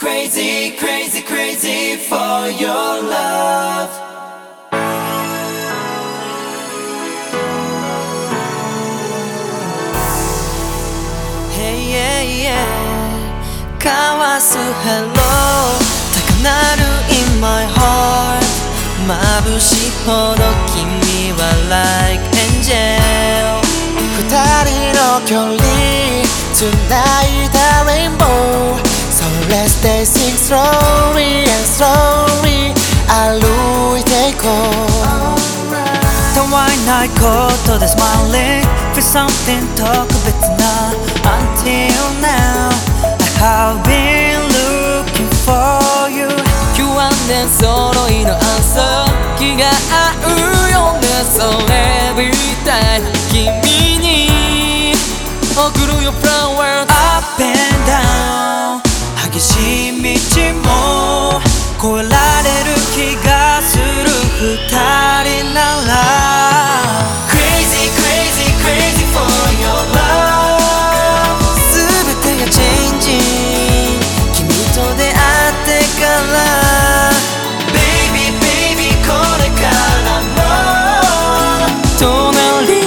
Crazy, crazy, crazy for your love. Hey, yeah, yeah. 交わす Hello 高鳴る in my heart 眩しいほど君は let's dancing slowly and slowly 歩いていこうたわいないことで smiling for something 特別な Until now I have been looking for you You and then 揃いの answer 気が合うよねそれみたい君に送るよ flower Up and down 激 しい道も越えられる気がする二人なら Crazy crazy crazy for your love 全てが changing 君と出会ってから Baby baby これからも隣に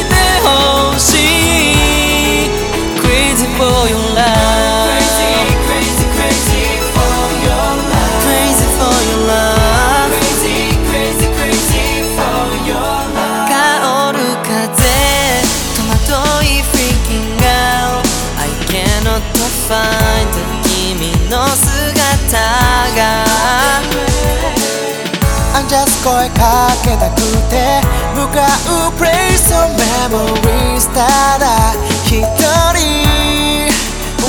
いてほしい Crazy for your love find 君の姿が I'm just 声かけたくて向かう place of memories ただ一人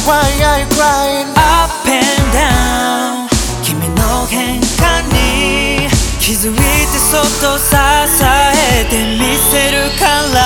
Why are you crying? Up and down 君の変化に気づいてそっと支えてみせるから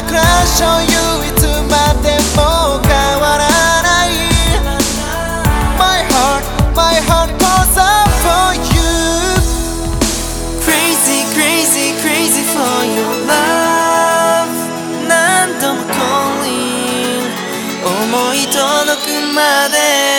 I'm gonna crush on you いつまでも変わらない My heart, my heart goes up for you Crazy crazy crazy for your love 何度も calling 思い届くまで